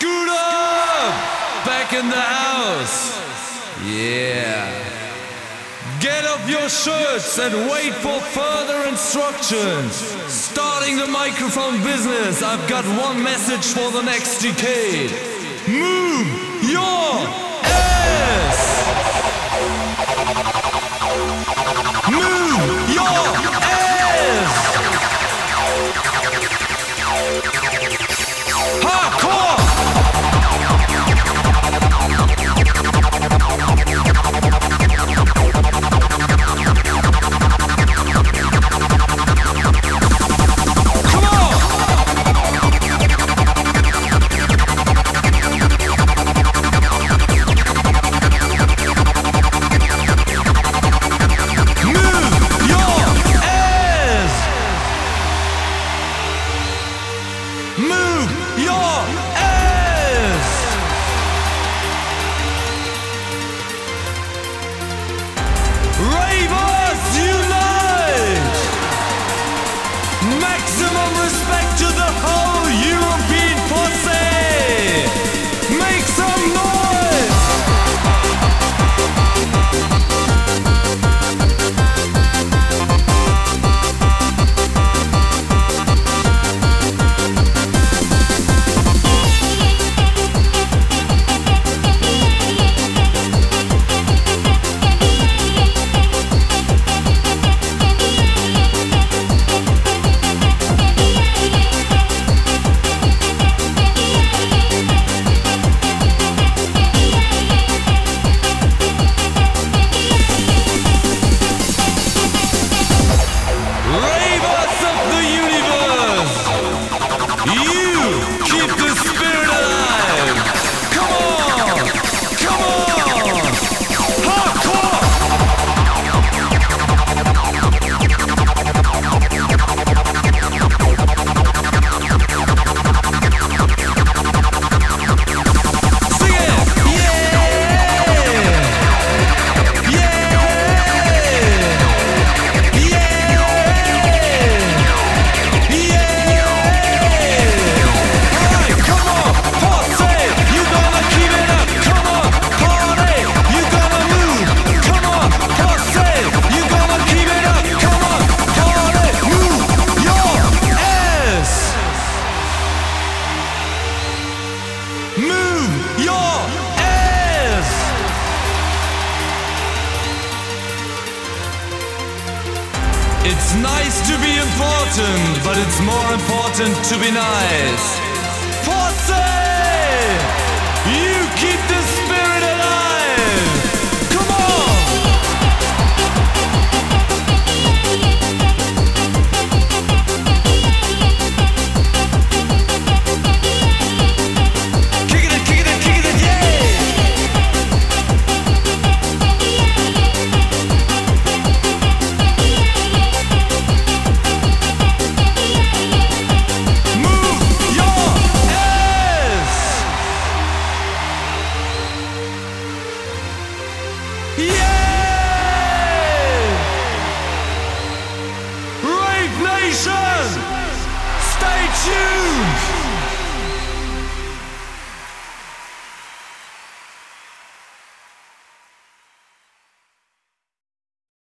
Scooter! Back in the house! Yeah. Get off your shirts and wait for further instructions. Starting the microphone business, I've got one message for the next decade. Move your It's nice to be important, but it's more important to be nice. Posse! Yeah!